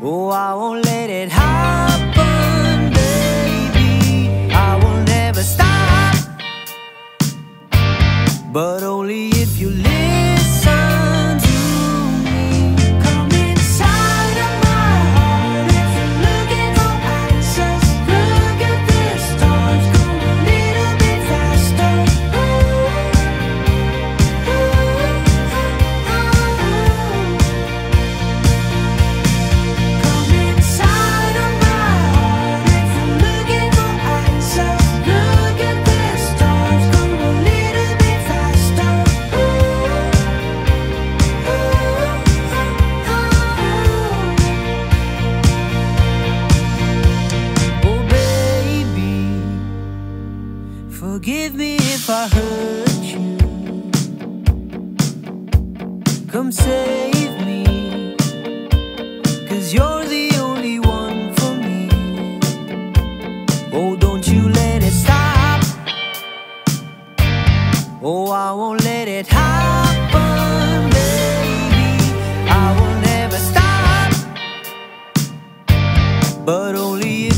Oh, I won't let it happen, baby. I will never stop, but only if you live. Forgive me if I hurt you. Come save me, cause you're the only one for me. Oh, don't you let it stop. Oh, I won't let it happen, baby. I will never stop, but only if.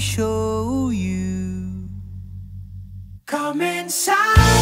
show you. Come inside.